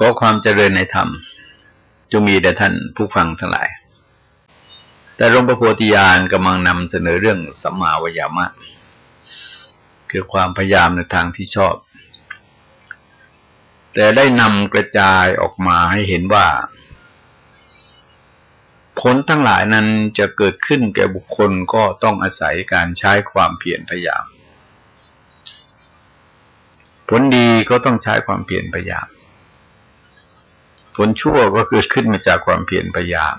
ก็ความเจริญในธรรมจงมีแด่ท่านผู้ฟังทั้งหลาย แต่หลวงพระโพธิญาณกำลังนำเสนอเรื่องสัมมาวยามะ คือความพยายามในทางที่ชอบ แต่ได้นำกระจายออกมาให้เห็นว่า ผลทั้งหลายนั้นจะเกิดขึ้นแก่บุคคลก็ต้องอาศัยการใช้ความเพียรพยายาม ผลดีก็ต้องใช้ความเพียรพยายาม ผลชั่วก็เกิดขึ้นมาจากความเพียรพยายาม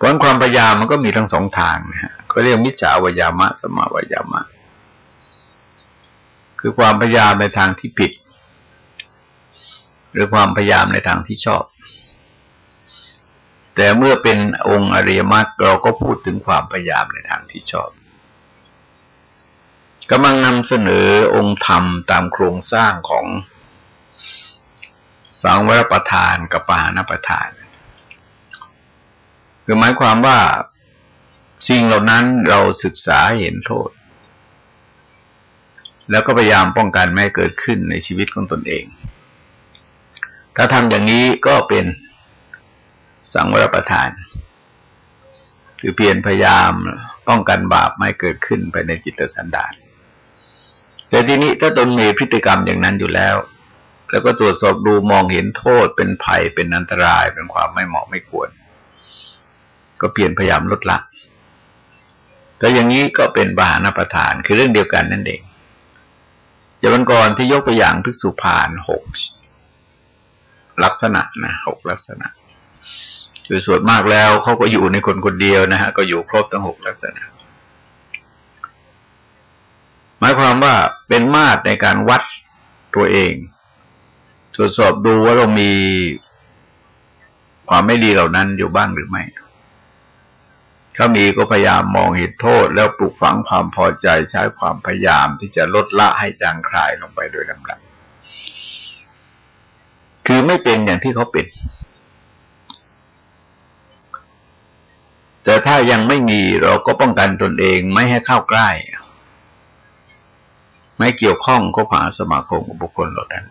ผลความพยายามมันก็มีทั้งสองทางนะฮะเขาเรียกมิจฉาวิยามะ สมาวิยามะ คือความพยายามในทางที่ผิด หรือความพยายามในทางที่ชอบ แต่เมื่อเป็นองค์อริยมรรคเราก็พูดถึงความพยายามในทางที่ชอบกำลังนำเสนอองค์ธรรมตามโครงสร้างของ สังวรประทานกับปานประทาน คือหมายความว่าสิ่งเหล่านั้นเราศึกษาเห็นโทษ แล้วก็พยายามป้องกันไม่เกิดขึ้นในชีวิตของตนเอง ถ้าทำอย่างนี้ก็เป็นสังวรประทาน คือเพียรพยายามป้องกันบาปไม่เกิดขึ้นไปในจิตสันดานแต่ทีนี้ถ้าตนมีพฤติกรรมอย่างนั้นอยู่แล้ว แล้วก็ตรวจสอบดูมองเห็นโทษเป็นภัยเป็นอันตรายเป็นความไม่เหมาะไม่ควร ก็เปลี่ยนพยายามลดละแต่อย่างนี้ก็เป็นบาหานประทานคือเรื่องเดียวกันนั่นเองอย่างวันก่อนที่ยกตัวอย่างภิกษุผานหกลักษณะนะหกลักษณะคือส่วนมากแล้วเขาก็อยู่ในคนคนเดียวนะฮะก็อยู่ครบทั้งหกลักษณะ หมายความว่าเป็นมาตรในการวัดตัวเอง ตรวจสอบดูว่าเรามีความไม่ดีเหล่านั้นอยู่บ้างหรือไม่ ถ้ามีก็พยายามมองเห็นโทษ แล้วปลูกฝังความพอใจใช้ความพยายามที่จะลดละให้จางคลายลงไปโดยลำดับ คือไม่เป็นอย่างที่เขาเป็น แต่ถ้ายังไม่มีเราก็ป้องกันตนเองไม่ให้เข้าใกล้ ไม่เกี่ยวข้องก็ผ่าสมาคมกับบุคคลเหล่านั้น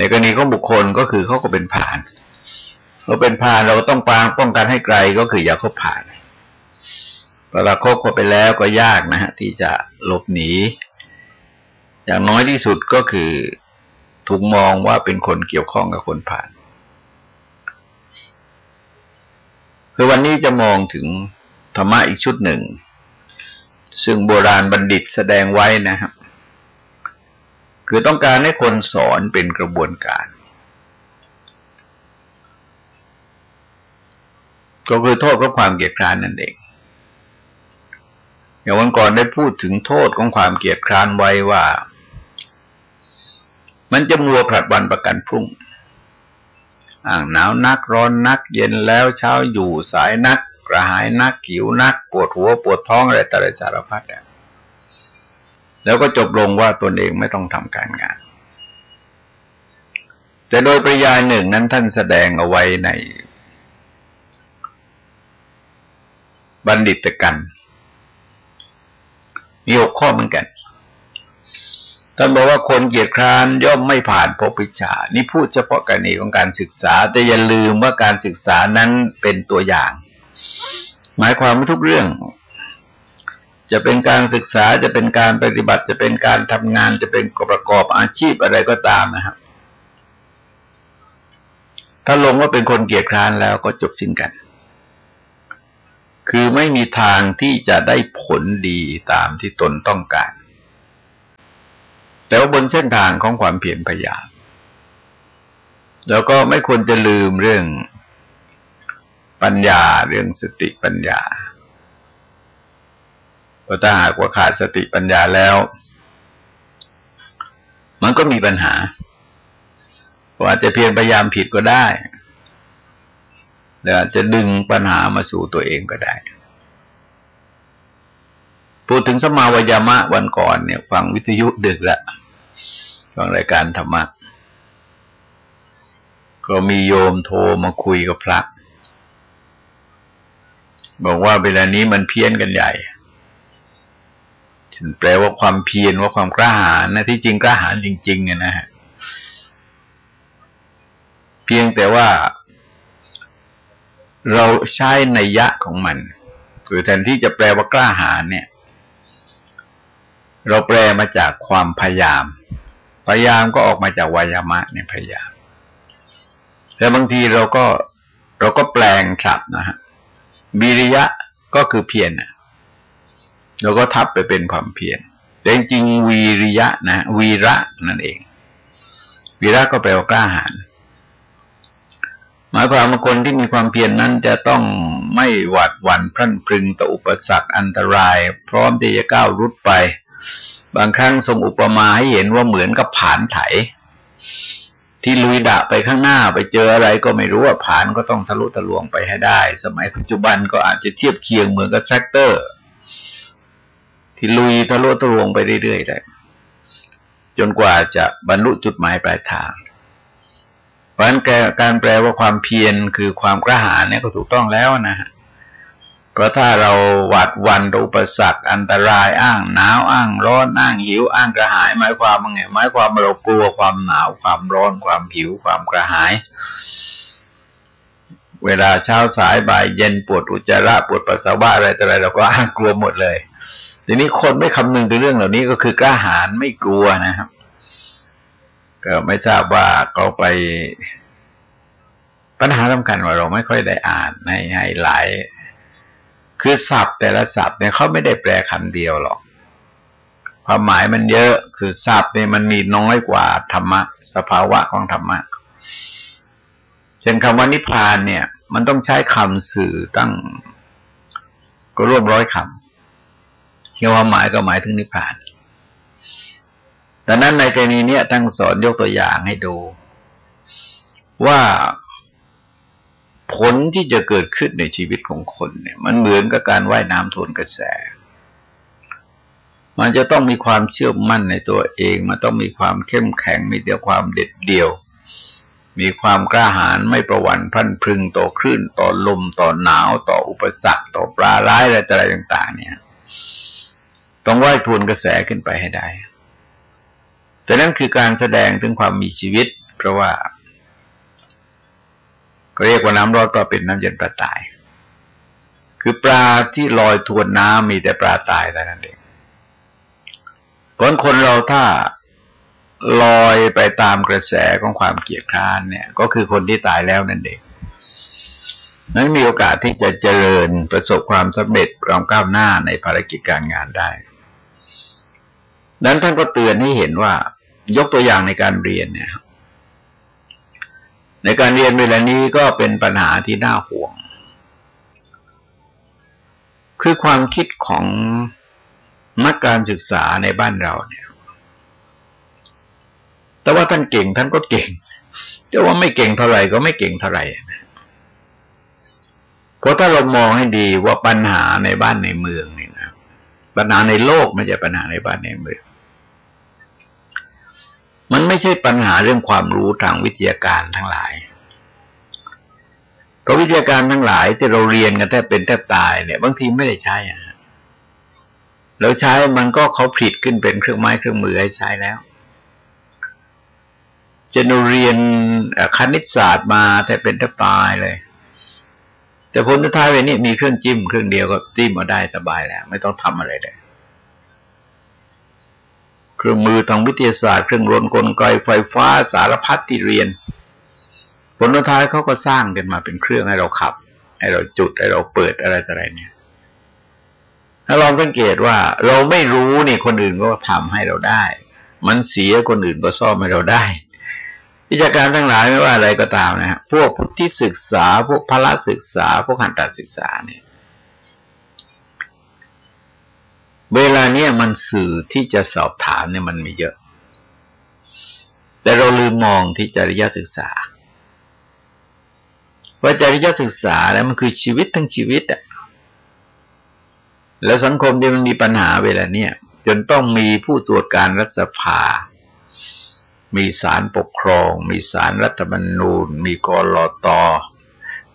ในกรณีของบุคคลก็คือเขาก็เป็นผ่านเราเป็นผ่านเราก็ต้องปางป้องกันให้ไกลก็คืออย่าคบผ่านเวลาคบเข้าไปแล้วก็ยากนะฮะที่จะหลบหนี อย่างน้อยที่สุดก็คือถูกมองว่าเป็นคนเกี่ยวข้องกับคนผ่าน คือวันนี้จะมองถึงธรรมะอีกชุดหนึ่ง ซึ่งโบราณบัณฑิตแสดงไว้นะครับ คือต้องการให้คนสอนเป็นกระบวนการ ก็คือโทษเพราะความเกลียดคร้านนั่นเองอย่างวันก่อนได้พูดถึงโทษของความเกลียดคร้านไว้ว่า มันจะมัวผลัดวันประกันพรุ่ง อ่างหนาวนักร้อนนัก เย็นแล้วเช้าอยู่สายนัก กระหายนักขิวนัก ปวดหัวปวดท้องอะไรต่ละสารพัดเนี่ย แล้วก็จบลงว่าตนเองไม่ต้องทำการงาน แต่โดยปริยายหนึ่งนั้นท่านแสดงเอาไว้ในบัณฑิตกัน มีหกข้อเหมือนกัน ท่านบอกว่าคนเกียรติคร้านย่อมไม่ผ่านภพวิชา นี่พูดเฉพาะกรณีของการศึกษา แต่อย่าลืมว่าการศึกษานั้นเป็นตัวอย่าง หมายความว่าทุกเรื่อง จะเป็นการศึกษาจะเป็นการปฏิบัติจะเป็นการทำงานจะเป็นประกอบอาชีพอะไรก็ตามนะครับ ถ้าลงว่าเป็นคนเกียรคร้านแล้วก็จบสิ้นกัน คือไม่มีทางที่จะได้ผลดีตามที่ตนต้องการ แต่ว่าบนเส้นทางของความเพียรพยายามแล้วก็ไม่ควรจะลืมเรื่องปัญญาเรื่องสติปัญญา ราะถ้าหากว่าขาดสติปัญญาแล้ว มันก็มีปัญหาว่าจะเพียรพยายามผิดก็ได้หรืออาจจะดึงปัญหามาสู่ตัวเองก็ได้ พูดถึงสมาวยามะวันก่อนเนี่ย ฟังวิทยุดึกละฟังรายการธรรมะก็มีโยมโทรมาคุยกับพระ บอกว่าเวลานี้มันเพี้ยนกันใหญ่ แปลว่าความเพียรว่าความกล้าหาญนะที่จริงกล้าหาญจริงๆนะฮะเพียงแต่ว่า เราใช้ในยยะของมัน คือแทนที่จะแปลว่ากล้าหาญเนี่ย เราแปลมาจากความพยายาม พยายามก็ออกมาจากวายามะเนี่ยพยายามแต่บางทีเราก็เราก็แปลงศัพท์นะฮะบิริยะก็คือเพียร เราก็ทับไปเป็นความเพียรแต่จริงวีริยะนะวีระนั่นเอง วีระก็แปลว่ากล้าหาญหมายความว่าคนที่มีความเพียรนนั้นจะต้องไม่หวาดหวั่นพรั่นพรึงต่ออุปสรรคอันตราย พร้อมที่จะก้าวรุดไป บางครั้งทรงอุปมาให้เห็นว่าเหมือนกับผานไถ ที่ลุยดะไปข้างหน้าไปเจออะไรก็ไม่รู้ว่าผานก็ต้องทะลุทะลวงไปให้ได้ สมัยปัจจุบันก็อาจจะเทียบเคียงเหมือนกับแทรกเตอร์ ที่ลุยทะลุทะลวงไปเรื่อยๆได้จนกว่าจะบรรลุจุดหมายปลายทาง เพราะฉะนั้นการแปลว่าความเพียรคือความกระหายเนี่ยก็ถูกต้องแล้วนะฮะเพราะถ้าเราหวาดวันอุปสรรคอันตรายอ้างหนาวอ้างร้อนอ้างหิว อ้างกระหายหมายความว่าไงหมายความว่าเรากลัวความหนาวความร้อนความหิว ความกระหาย เวลาเช้าสายบ่ายเย็นปวดอุจจาระปวดปัสสาวะอะไรต่ออะไรเราก็อ้างกลัวหมดเลย ทีนี้คนไม่คำนึงถึงเรื่องเหล่านี้ก็คือกล้าหาญไม่กลัวนะครับ ก็ไม่ทราบว่าเขาไป ปัญหาสำคัญว่าเราไม่ค่อยได้อ่านในให้หลาย คือศัพท์ แต่ละศัพท์เนี่ยเขาไม่ได้แปลคำเดียวหรอกความหมายมันเยอะคือศัพท์เนี่ยมันมีน้อยกว่าธรรมะ สภาวะของธรรมะเช่นคำว่านิพพานเนี่ย มันต้องใช้คำสื่อตั้ง ก็ร่วมร้อยคำ ที่ความหมายก็หมายถึงนิพพานดังนั้นในกรณีนี้ทั้งสอนยกตัวอย่างให้ดู ว่าผลที่จะเกิดขึ้นในชีวิตของคนเนี่ย มันเหมือนกับการว่ายน้ำทวนกระแส มันจะต้องมีความเชื่อมั่นในตัวเอง มันต้องมีความเข้มแข็ง มีเดียวความเด็ดเดี่ยว มีความกล้าหาญไม่ประวันพันพึงต่อคลื่นต่อลมต่อหนาว ต่ออุปสรรค ต่อปลาร้ายอะไรต่างๆเนี่ย ต้องว่ายทวนกระแสขึ้นไปให้ได้ แต่นั่นคือการแสดงถึงความมีชีวิต เพราะว่าก็เรียกว่าน้ำร้อนปลาเป็นน้ำเย็นปลาตาย คือปลาที่ลอยทวนน้ำมีแต่ปลาตายแต่นั้นเองเพราะคนเราถ้าลอยไปตามกระแสของความเกลียดคร้านเนี่ย ก็คือคนที่ตายแล้วนั่นเองนั้นมีโอกาสที่จะเจริญประสบความสำเร็จความก้าวหน้าในภารกิจการงานได้ นั้นท่านก็เตือนให้เห็นว่ายกตัวอย่างในการเรียนเนี่ยในการเรียนเวลานี้ก็เป็นปัญหาที่น่าห่วง คือความคิดของนักการศึกษาในบ้านเราเนี่ย แต่ว่าท่านเก่งท่านก็เก่งแต่ว่าไม่เก่งเท่าไหร่ก็ไม่เก่งเท่าไหร่เพราะถ้าเรามองให้ดีว่าปัญหาในบ้านในเมืองเนี่นะปัญหาในโลกไม่ใช่ปัญหาในบ้านในเมือง มันไม่ใช่ปัญหาเรื่องความรู้ทางวิทยาการทั้งหลายเพราะวิทยาการทั้งหลายที่เราเรียนกันแทบเป็นแทบตายเนี่ย บางทีไม่ได้ใช้อะแล้วใช้มันก็เขาผิดขึ้นเป็นเครื่องไม้เครื่องมือให้ใช้แล้วจะนูเรียนคณิตศาสตร์มาแต่เป็นแทบตายเลย แต่ผลท้ายเวนี้มีเครื่องจิ้มเครื่องเดียวก็จิ้มมาได้สบายแล้ว ไม่ต้องทำอะไรเลย เครื่องมือทางวิทยาศาสตร์ เครื่องรนกลไกไฟฟ้าสารพัดที่เรียน ผลท้ายเขาก็สร้างกันมาเป็นเครื่องให้เราขับ ให้เราจุดให้เราเปิดอะไรต่ออะไรเนี่ยถ้าลองสังเกตว่าเราไม่รู้นี่คนอื่นก็ทำให้เราได้ มันเสียคนอื่นก็ซ่อมให้เราได้วิชาการทั้งหลายไม่ว่าอะไรก็ตามนะฮะพวกพุทธิศึกษา พวกพระศึกษา พวกหันตศึกษาเนี่ย เวลาเนี้ยมันสื่อที่จะสอบถามเนี่ยมันมีเยอะ แต่เราลืมมองที่จริยศึกษา ว่าจริยศึกษาแล้วมันคือชีวิตทั้งชีวิตอะแล้วสังคมที่มันมีปัญหาเวลาเนี้ยจนต้องมีผู้ตรวจการรัฐสภา มีศาลปกครอง มีศาลรัฐธรรมนูญ มีกรอตอ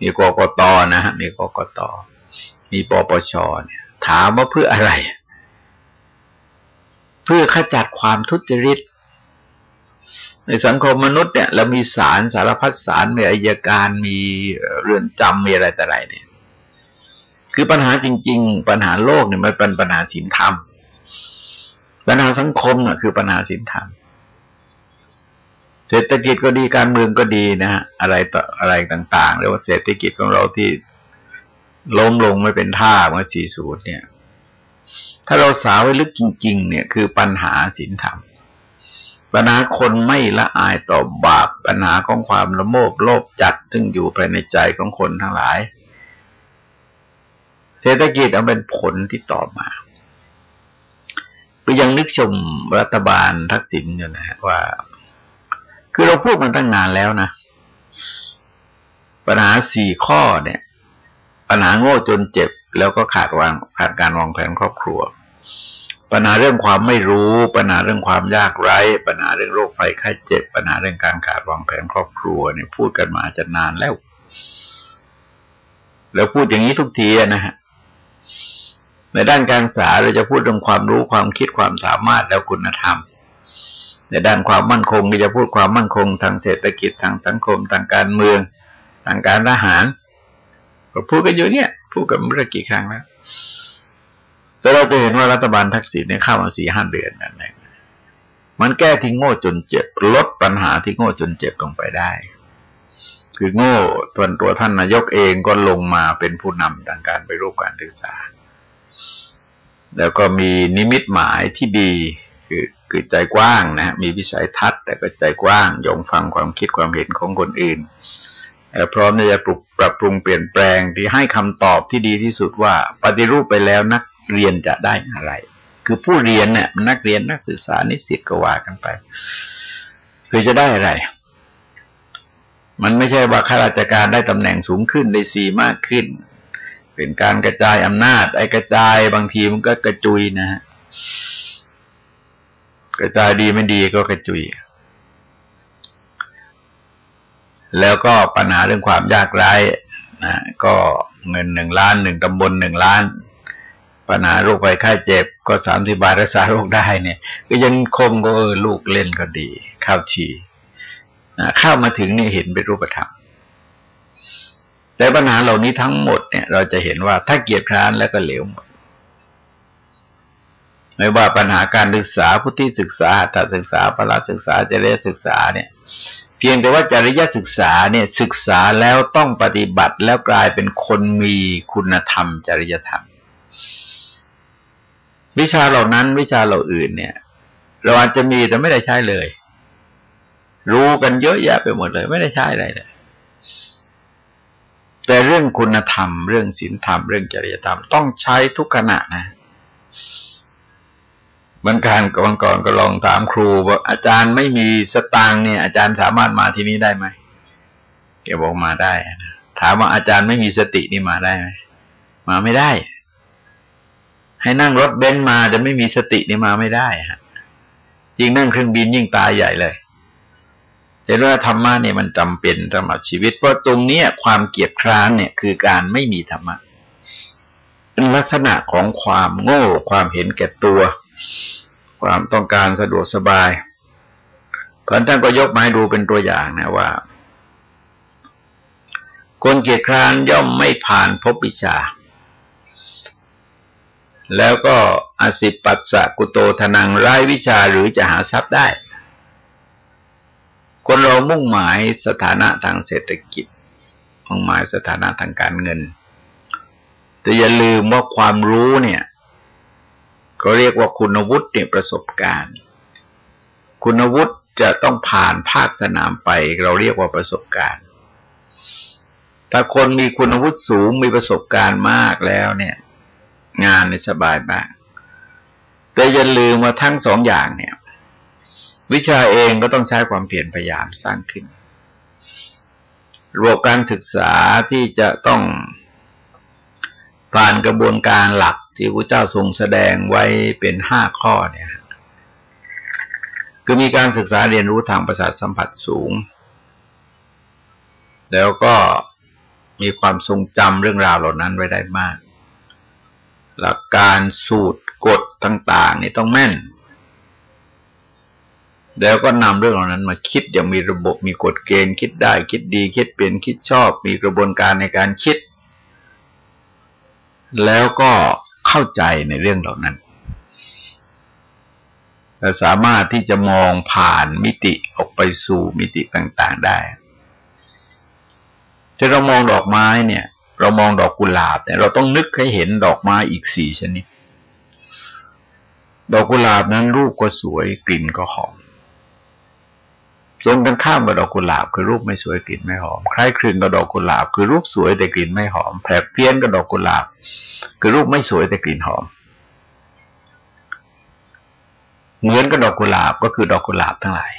มีกกตนะฮะมีกกตมีปปชเนี่ย ถามว่าเพื่ออะไร เพื่อขจัดความทุจริต ในสังคมมนุษย์เนี่ยเรามีศาลสารพัดศาลมีอายการมีเรือนจำมีอะไรแต่ไรเนี่ย คือปัญหาจริง ๆ ปัญหาโลกเนี่ยมันเป็นปัญหาศีลธรรม ปัญหาสังคมน่ะคือปัญหาศีลธรรมเศรษฐกิจก็ดีการเมืองก็ดีนะฮะอะไรต่ออะไรต่างๆเรียกว่าเศรษฐกิจของเราที่ล้มลงไม่เป็นท่าเมื่อสี่สูตรเนี่ย ถ้าเราสาวไว้ลึกจริง ๆ เนี่ยคือปัญหาศีลธรรม ปัญหาคนไม่ละอายต่อบาป ปัญหาของความละโมบโลภจัดซึ่งอยู่ภายในใจของคนทั้งหลาย เศรษฐกิจเอาเป็นผลที่ต่อมาก็ยังนึกชมรัฐบาลทักษิณอยู่นะว่า คือเราพูดมันตั้งนานแล้วนะ ปัญหาสี่ข้อเนี่ย ปัญหาโง่จนเจ็บ แล้วก็ขาดวางขาดการวางแผนครอบครัว ปัญหาเรื่องความไม่รู้ ปัญหาเรื่องความยากไร้ ปัญหาเรื่องโรคภัยไข้เจ็บ ปัญหาเรื่องการขาดวางแผนครอบครัวเนี่ยพูดกันมาจะนานแล้ว แล้วพูดอย่างนี้ทุกทีนะฮะในด้านการศึกษาเราจะพูดเรื่องความรู้ความคิดความสามารถแล้วคุณธรรม ในด้านความมั่นคงเราจะพูดความมั่นคงทางเศรษฐกิจทางสังคมทางการเมืองทางการทหารก็พูดกันอยู่เนี่ย พูดกันเมื่อกี่ครั้งแล้วแต่เราจะเห็นว่ารัฐบาลทักษิณเนี่ยเข้ามาสี่ห้าเดือนนั่นเองมันแก้ที่โง่จนเจ็บลดปัญหาที่โง่จนเจ็บลงไปได้ คือโง่ตัวตัวท่านนายกเองก็ลงมาเป็นผู้นำทางการไปรูปการศึกษา แล้วก็มีนิมิตหมายที่ดีคือคือใจกว้างนะมีวิสัยทัศน์ แต่ก็ใจกว้างยอมฟังความคิดความเห็นของคนอื่น พร้อมที่จะปรับปรับปรุงเปลี่ยนแปลงที่ให้คำตอบที่ดีที่สุดว่า ปฏิรูปไปแล้วนักเรียนจะได้อะไร คือผู้เรียนเนี่ยนักเรียนนักศึกษานิสิตก็ว่ากันไป คือจะได้อะไร มันไม่ใช่ว่าข้าราชการได้ตำแหน่งสูงขึ้นได้สีมากขึ้น เป็นการกระจายอำนาจ ไอ้กระจายบางทีมันก็กระจุยนะฮะกระจายดีไม่ดีก็กระจุย แล้วก็ปัญหาเรื่องความยากไร้นะก็เงินหนึ่งล้านหนึ่งตำบลหนึ่งล้าน ปัญหาโรคภัยไข้เจ็บ ก็สามสิบาทรักษาโรคได้เนี่ย ก็ยังคมก็เออลูกเล่นก็ดี ข้าวชีนะเข้ามาถึงนี่เห็นเป็นรูปธรรมแต่ปัญหาเหล่านี้ทั้งหมดเนี่ย เราจะเห็นว่าถ้าเกียรติคร้านแล้วก็เหลวหมดไม่ว่าปัญหาการศึกษาผู้ที่ศึกษาถ้าศึกษาพละศึกษาจริยศึกษาเนี่ย พียงแต่ว่าจริยศึกษาเนี่ยศึกษาแล้วต้องปฏิบัติแล้วกลายเป็นคนมีคุณธรรม จริยธรรม วิชาเหล่านั้นวิชาเหล่าอื่นเนี่ย เราอาจจะมีแต่ไม่ได้ใช้เลย รู้กันเยอะแยะไปหมดเลย ไม่ได้ใช้อะไรเลยแต่เรื่องคุณธรรม เรื่องศีลธรรม เรื่องจริยธรรม ต้องใช้ทุกขณะนะ บางการก่อนก่อนก็ลองถามครูว่าอาจารย์ไม่มีสตางค์เนี่ย อาจารย์สามารถมาที่นี้ได้ไหมแกบอกมาได้ถามว่าอาจารย์ไม่มีสตินี่มาได้ไหมมาไม่ได้ ให้นั่งรถเบนซ์มาจะไม่มีสตินี่มาไม่ได้ฮะยิ่งนั่งเครื่องบินยิ่งตายใหญ่เลยเห็นว่าธรรมะเนี่ยมันจำเป็นสำหรับชีวิต เพราะตรงนี้ความเกียจคร้านเนี่ยคือการไม่มีธรรมะเป็นลักษณะของความโง่ความเห็นแก่ตัว ความต้องการสะดวกสบายพระท่านก็ยกมาให้ดูเป็นตัวอย่างนะว่า คนเกียจคร้านย่อมไม่ผ่านพบวิชา แล้วก็อสิปัสสะกุโตทนังไร้วิชาหรือจะหาทรัพย์ได้ คนเรามุ่งหมายสถานะทางเศรษฐกิจมุ่งหมายสถานะทางการเงิน แต่อย่าลืมว่าความรู้เนี่ย ก็เรียกว่าคุณวุฒิเนี่ยประสบการณ์ คุณวุฒิจะต้องผ่านภาคสนามไป เราเรียกว่าประสบการณ์ ถ้าคนมีคุณวุฒิสูงมีประสบการณ์มากแล้วเนี่ย งานในสบายมาก แต่อย่าลืมว่าทั้งสองอย่างเนี่ย วิชาเองก็ต้องใช้ความเพียรพยายามสร้างขึ้นรวมการศึกษาที่จะต้องผ่านกระบวนการหลัก ที่พระเจ้าทรงแสดงไว้เป็นห้าข้อเนี่ยคือมีการศึกษาเรียนรู้ทางประสาทสัมผัสสูง แล้วก็มีความทรงจำเรื่องราวเหล่านั้นไว้ได้มาก หลักการสูตรกฎต่าง ๆ นี่ต้องแม่น แล้วก็นำเรื่องเหล่านั้นมาคิดอย่างมีระบบมีกฎเกณฑ์คิดได้ คิดดี คิดเป็นคิดชอบ มีกระบวนการในการคิด แล้วก็ เข้าใจในเรื่องเหล่านั้นแต่สามารถที่จะมองผ่านมิติออกไปสู่มิติต่างๆได้จะเรามองดอกไม้เนี่ย เรามองดอกกุหลาบเนี่ยเราต้องนึกให้เห็นดอกไม้อีกสี่ชนิด ดอกกุหลาบนั้นรูปก็สวยกลิ่นก็หอม ตรงกันข้ามกับดอกกุหลาบคือรูปไม่สวยกลิ่นไม่หอมคล้ายคลึงกับดอกกุหลาบ คือรูปสวยแต่กลิ่นไม่หอมแผลเพี้ยนกับดอกกุหลาบ คือรูปไม่สวยแต่กลิ่นหอม เหมือนกับดอกกุหลาบก็คือดอกกุหลาบทั้งหลาย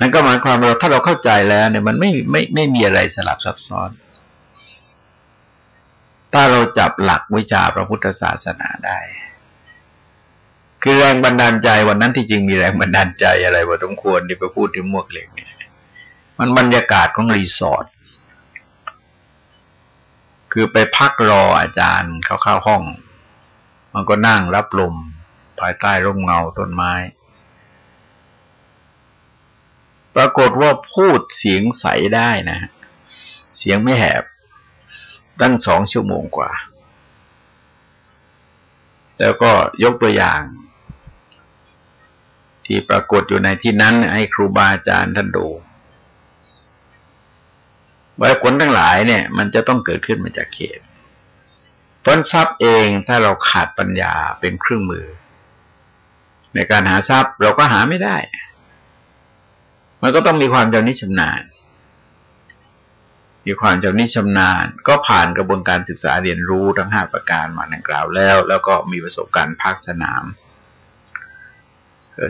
นั่นก็หมายความว่าถ้าเราเข้าใจแล้วเนี่ยมันไม่ไม่ไม่มีอะไรสลับซับซ้อน ถ้าเราจับหลักวิชาพระพุทธศาสนาได้ คือแรงบันดาลใจวันนั้นที่จริงมีแรงบันดาลใจอะไรว่าต้องควรที่ไปพูดที่มวกเหล็กเนี่ยมันบรรยากาศของรีสอร์ทคือไปพักรออาจารย์เขาเข้าห้อง มันก็นั่งรับลม ภายใต้ร่มเงาต้นไม้ ปรากฏว่าพูดเสียงใสได้นะ เสียงไม่แหบ ตั้งสองชั่วโมงกว่า แล้วก็ยกตัวอย่าง ที่ปรากฏอยู่ในที่นั้น ให้ครูบาอาจารย์ท่านดูว่าผลทั้งหลายเนี่ย มันจะต้องเกิดขึ้นมาจากเขตผลทรัพย์เองถ้าเราขาดปัญญาเป็นเครื่องมือ ในการหาทรัพย์เราก็หาไม่ได้ มันก็ต้องมีความเจ้านิชำนาญ มีความเจ้านิชำนาญ ก็ผ่านกระบวนการศึกษาเรียนรู้ทั้งห้าประการมาดังกล่าวแล้ว แล้วก็มีประสบการณ์ภาคสนาม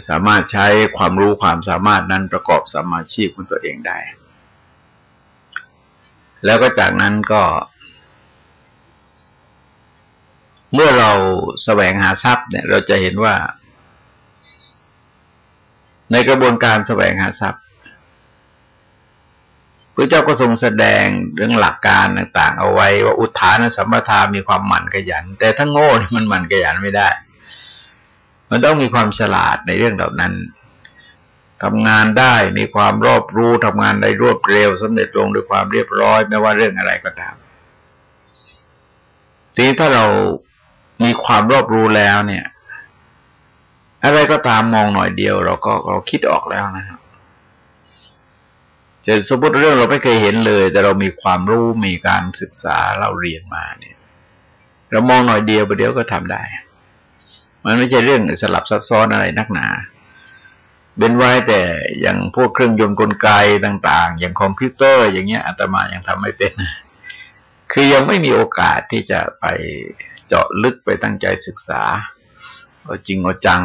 สามารถใช้ความรู้ความสามารถนั้นประกอบสมาชีพของตัวเองได้ แล้วก็จากนั้นก็ เมื่อเราแสวงหาทรัพย์เนี่ย เราจะเห็นว่า ในกระบวนการแสวงหาทรัพย์พระเจ้าก็ทรงแสดงเรื่องหลักการต่าง ๆ เอาไว้ว่าอุทานสัมปทามีความหมั่นขยัน แต่ถ้าโง่มันหมั่นขยันไม่ได้ มันต้องมีความฉลาดในเรื่องเหล่านั้นทำงานได้มีความรอบรู้ทำงานได้รวดเร็วสำเร็จลงด้วยความเรียบร้อย ไม่ว่าเรื่องอะไรก็ตามทีนี้ถ้าเรามีความรอบรู้แล้วเนี่ย อะไรก็ตามมองหน่อยเดียว เราก็เราคิดออกแล้วนะครับจะสมมติเรื่องเราไม่เคยเห็นเลย แต่เรามีความรู้มีการศึกษาเราเรียนมาเนี่ย เรามองหน่อยเดียวประเดี๋ยวก็ทำได้ มันไม่ใช่เรื่องสลับซับซ้อนอะไรนักหนาเป็นไว้แต่อย่างพวกเครื่องยนต์กลไกต่าง ๆ อย่างคอมพิวเตอร์ อย่างเงี้ยอาตมายังทำไม่เป็น คือยังไม่มีโอกาสที่จะไปเจาะลึกไปตั้งใจศึกษาเอาจริงเอาจัง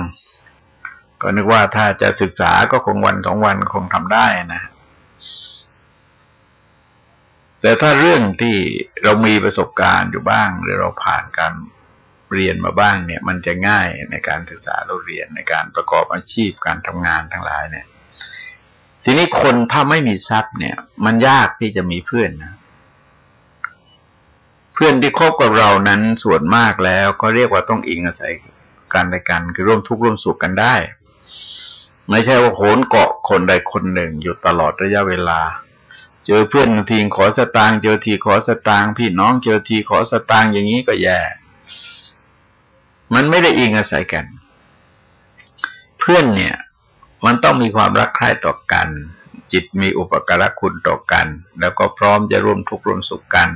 ก็นึกว่าถ้าจะศึกษาก็คงวันสองวันคงทำได้นะ แต่ถ้าเรื่องที่เรามีประสบการณ์อยู่บ้าง หรือเราผ่านการ เรียนมาบ้างเนี่ย มันจะง่ายในการศึกษาเราเรียนในการประกอบอาชีพการทำงานทั้งหลายเนี่ย ทีนี้คนถ้าไม่มีทรัพย์เนี่ย มันยากที่จะมีเพื่อนนะเพื่อนที่คบกับเรานั้นส่วนมากแล้วก็เรียกว่าต้องอิงอาศัยกันและกัน คือร่วมทุกข์ร่วมสุขกันได้ ไม่ใช่ว่าโหนเกาะคนใดคนหนึ่งอยู่ตลอดระยะเวลา เจอเพื่อนทีขอสตางค์เจอทีขอสตางค์พี่น้องเจอทีขอสตางค์อย่างนี้ก็แย่ มันไม่ได้อิงอาศัยกัน เพื่อนเนี่ย มันต้องมีความรักใคร่ต่อกัน จิตมีอุปการะคุณต่อกัน แล้วก็พร้อมจะร่วมทุกข์ร่วมสุขกัน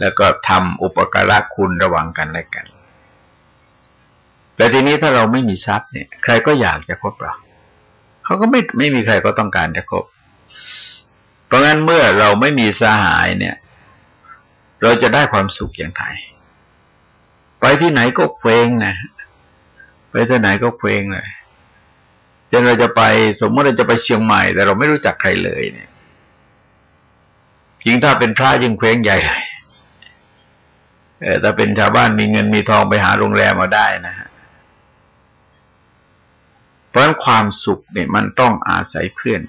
แล้วก็ทำอุปการะคุณระหว่างกันและกัน แต่ทีนี้ถ้าเราไม่มีทรัพย์เนี่ย ใครก็อยากจะคบเราเขาก็ไม่ไม่มีใครก็ต้องการจะคบ เพราะงั้นเมื่อเราไม่มีสหายเนี่ย เราจะได้ความสุขอย่างไร ไปที่ไหนก็เคว้งนะไปที่ไหนก็เคว้งเลยจนเราจะไปสมมติเราจะไปเชียงใหม่ แต่เราไม่รู้จักใครเลยเนี่ยจริงถ้าเป็นพระยิ่งเคว้งใหญ่เลยเออถ้าเป็นชาวบ้านมีเงินมีทองไปหาโรงแรมมาได้นะฮะเพราะนั้นความสุขเนี่ย มันต้องอาศัยเพื่อน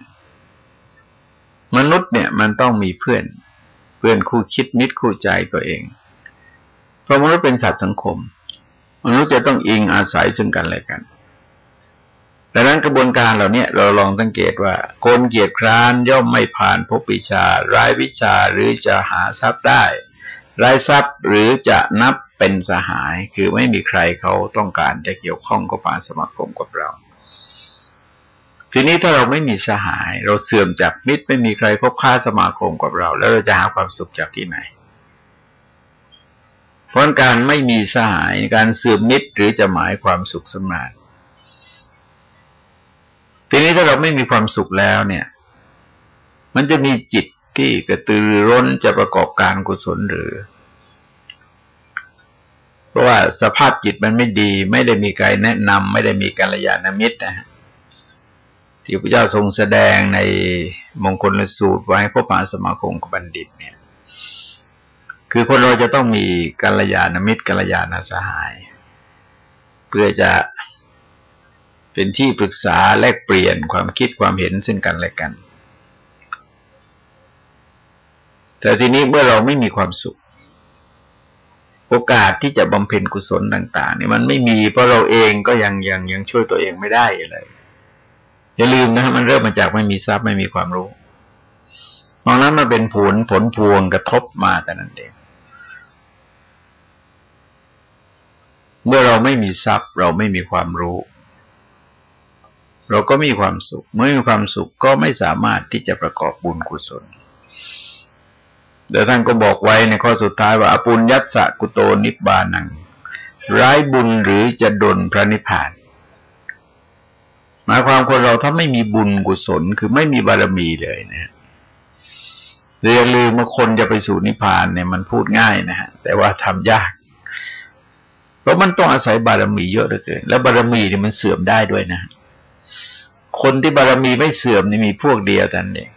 มนุษย์เนี่ย มันต้องมีเพื่อน เพื่อนคู่คิดมิตรคู่ใจตัวเอง เพราะมนุษย์เป็นสัตว์สังคม มนุษย์จะต้องอิงอาศัยซึ่งกันและกันดังนั้นกระบวนการเหล่านี้เราลองสังเกตว่าคนเกียรติคร้านย่อมไม่ผ่านพบวิชาร้ายวิชาหรือจะหาทรัพย์ได้ร้ายทรัพย์หรือจะนับเป็นสหาย คือไม่มีใครเขาต้องการจะเกี่ยวข้องกับการสมาคมกับเรา ทีนี้ถ้าเราไม่มีสหาย เราเสื่อมจากมิตรไม่มีใครพบค้าสมาคมกับเรา แล้วเราจะหาความสุขจากที่ไหน ราะการไม่มีสหายการเสื่อมมิตรหรือจะหมายความสุขสมานทีนี้ถ้าเราไม่มีความสุขแล้วเนี่ย มันจะมีจิตที่กระตือร้นจะประกอบการกุศลหรือ เพราะว่าสภาพจิตมันไม่ดี ไม่ได้มีใครแนะนำไม่ได้มีกัลยาณมิตรนะฮะที่พระเจ้าทรงแสดงในมงคลสูตรไว้พระปาสมาคมกับบัณฑิตเนี่ย คือคนเราจะต้องมีกัลยาณมิตรกัลยาณสหาย เพื่อจะเป็นที่ปรึกษาแลกเปลี่ยนความคิดความเห็นซึ่งกันและกัน แต่ทีนี้เมื่อเราไม่มีความสุข โอกาสที่จะบำเพ็ญกุศลต่างๆนี่มันไม่มีเพราะเราเองก็ยังยังยังช่วยตัวเองไม่ได้เลยอย่าลืมนะมันเริ่มมาจากไม่มีทรัพย์ไม่มีความรู้ ตอนนั้นมันเป็นผลผลพวงกระทบมาแต่นั้นเอง เมื่อเราไม่มีทรัพย์ เราไม่มีความรู้ เราก็มีความสุข เมื่อมีความสุขก็ไม่สามารถที่จะประกอบบุญกุศลเดี๋ยวท่านก็บอกไว้ในข้อสุดท้ายว่าอปุญญัตสะกุโตนิบานัง ร้ายบุญหรือจะดนพระนิพพาน หมายความคนเราถ้าไม่มีบุญกุศลคือไม่มีบารมีเลยนะ เรียนลืมว่าคนจะไปสู่นิพพานเนี่ยมันพูดง่ายนะฮะแต่ว่าทำยาก เพราะมันต้องอาศัยบารมีเยอะเหลือเกินแล้วบารมีเนี่ยมันเสื่อมได้ด้วยนะ คนที่บารมีไม่เสื่อมนี่มีพวกเดียวแต่นเอง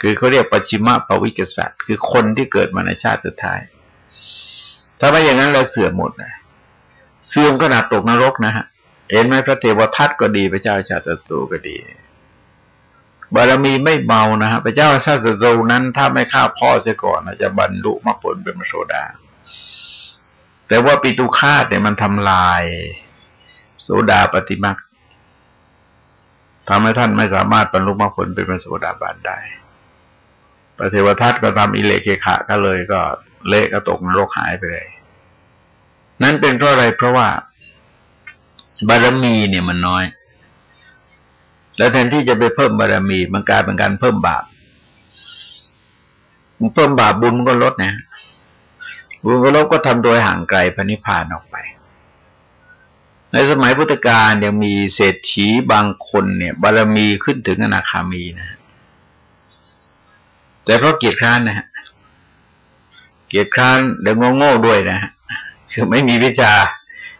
คือเขาเรียกปัจฉิมะปวิกษัตริย์คือคนที่เกิดมาในชาติสุดท้าย ถ้าไม่อย่างนั้นเราเสื่อมหมดนะเสื่อมขนาดตกนรกนะฮะเห็นไหมพระเทวทัตก็ดีพระเจ้าชาติตูก็ดี บารมีไม่เมานะฮะพระเจ้าชาติตรนั้น ถ้าไม่ฆ่าพ่อเสียก่อนจะบรรลุมรรคผลเป็นมโสดา แต่ว่าปิตุคาตเนี่ยมันทำลาย โสดาปฏิมาทำให้ท่านไม่สามารถบรรลุมรรคผลเป็นพระโสดาบันได้พระเทวทัตก็ทำอิเลเคขะก็เลยก็เละก็ตกนรกหายไปเลย นั่นเป็นเพราะอะไรเพราะว่า บารมีเนี่ยมันน้อย แล้วแทนที่จะไปเพิ่มบารมี มันกลายเป็นการเพิ่มบาปมันเพิ่มบาปบุญมันก็ลดนะ บุญก็ลดก็ทำโดยห่างไกลพระนิพพานออกไป ในสมัยพุทธกาลยังมีเศรษฐีบางคนเนี่ย บารมีขึ้นถึงอนาคามีนะ แต่เพราะเกียรติคร้านนะฮะ เกียรติคร้านเดี๋ยวโง่ๆด้วยนะฮะคือไม่มีวิชา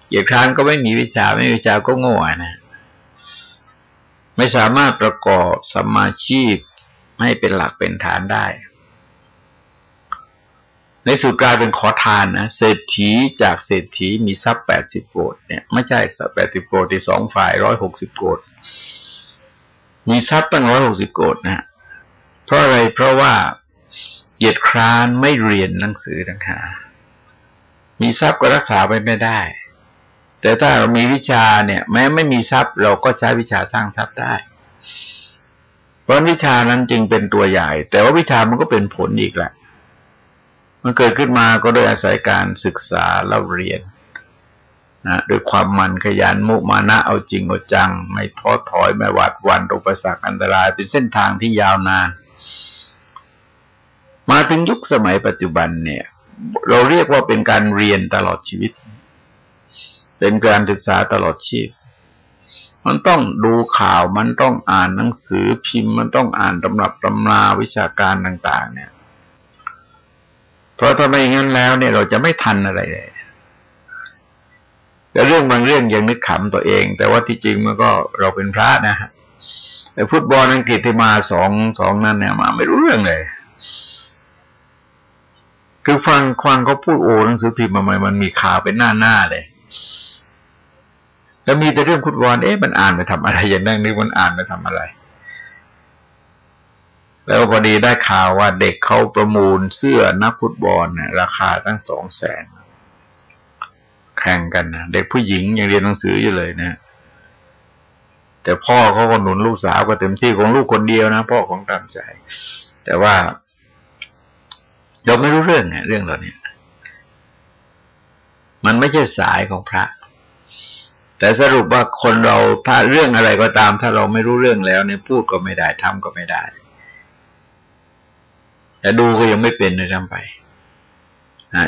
เกียรติคร้านก็ไม่มีวิชา ไม่มีวิชาก็โง่นะ ไม่สามารถประกอบสมาชีพให้เป็นหลักเป็นฐานได้ ในสุดกลายเป็นขอทานนะเศรษฐีจากเศรษฐีมีทรัพย์แปดสิบโกดเนี่ยไม่ใช่แปดสิบโกดที่สองฝ่ายร้อยหกสิบโกดมีทรัพย์ตั้งร้อยหกสิบโกดนะเพราะอะไรเพราะว่าเหยียดคร้านไม่เรียนหนังสือต่างหามีทรัพย์ก็รักษาไว้ไม่ได้ แต่ถ้าเรามีวิชาเนี่ย แม้ไม่มีทรัพย์ เราก็ใช้วิชาสร้างทรัพย์ได้ เพราะวิชานั้นจึงเป็นตัวใหญ่ แต่ว่าวิชามันก็เป็นผลอีกแหละ มันเกิดขึ้นมาก็โดยอาศัยการศึกษาเล่าเรียนนะด้วยความมันขยันมุมานะเอาจริงเอาจัง ไม่ท้อถอยไม่หวาดวันอุปสรรคอันตราย เป็นเส้นทางที่ยาวนาน มาถึงยุคสมัยปัจจุบันเนี่ย เราเรียกว่าเป็นการเรียนตลอดชีวิต เป็นการศึกษาตลอดชีพ มันต้องดูข่าวมันต้องอ่านหนังสือพิมพ์ มันต้องอ่านตำรับตำราวิชาการต่าง ๆ เนี่ย เพราะถ้าไม่งั้นแล้วเนี่ยเราจะไม่ทันอะไรเลยแต่เรื่องบางเรื่องยังนึกขำตัวเอง แต่ว่าที่จริงมันก็เราเป็นพระนะฮะแต่ฟุตบอลอังกฤษที่มาสองสองนั้นเนี่ยมาไม่รู้เรื่องเลย คือฟังฟังเขาพูดโอ้หนังสือพิมพ์มาใหม่มันมีข่าวเป็นหน้าหน้าเลย แล้วมีแต่เรื่องฟุตบอลเอ๊ะมันอ่านไปทำอะไร อย่างนั้นนี่มันอ่านไปทำอะไร แล้วพอดีได้ข่าวว่าเด็กเขาประมูลเสื้อนักฟุตบอลเนี่ยราคาตั้งสองแสนแข่งกันนะเด็กผู้หญิงยังเรียนหนังสืออยู่เลยนะแต่พ่อเขาก็หนุนลูกสาวก็เต็มที่ของลูกคนเดียวนะพ่อของตามใจ แต่ว่าเราไม่รู้เรื่องไงเรื่องเหล่านี้มันไม่ใช่สายของพระ แต่สรุปว่าคนเราถ้าเรื่องอะไรก็ตาม ถ้าเราไม่รู้เรื่องแล้วเนี่ยพูดก็ไม่ได้ทำก็ไม่ได้แต่ดูก็ยังไม่เป็นเลยทำไป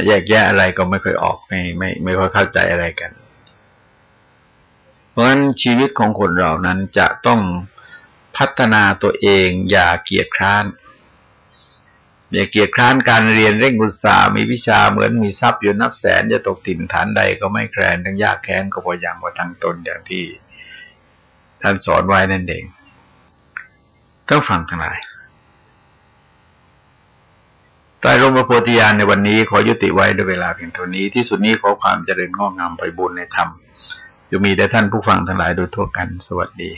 แยกแยะอะไรก็ไม่ค่อยออกไม่ไม่ไม่ค่อยเข้าใจอะไรกัน เพราะฉะนั้นชีวิตของคนเรานั้นจะต้องพัฒนาตัวเองอย่าเกียจคร้าน อย่าเกียจคร้านการเรียนเร่งอุตสาห์มีวิชาเหมือนมีทรัพย์อยู่นับแสนจะตกถิ่นฐานใดก็ไม่แคลนทั้งยากแค้นก็พออย่างว่าทางตนอย่างที่ ท่านสอนไว้นั่นเองต้องฟังทั้งหลายใต้ร่มพระโพธิญาณในวันนี้ขอยุติไว้ด้วยเวลาเพียงเท่านี้ที่สุดนี้ขอความเจริญงอกงามไปบุญในธรรมจะมีแด่ท่านผู้ฟังทั้งหลายโดยทั่วกันสวัสดี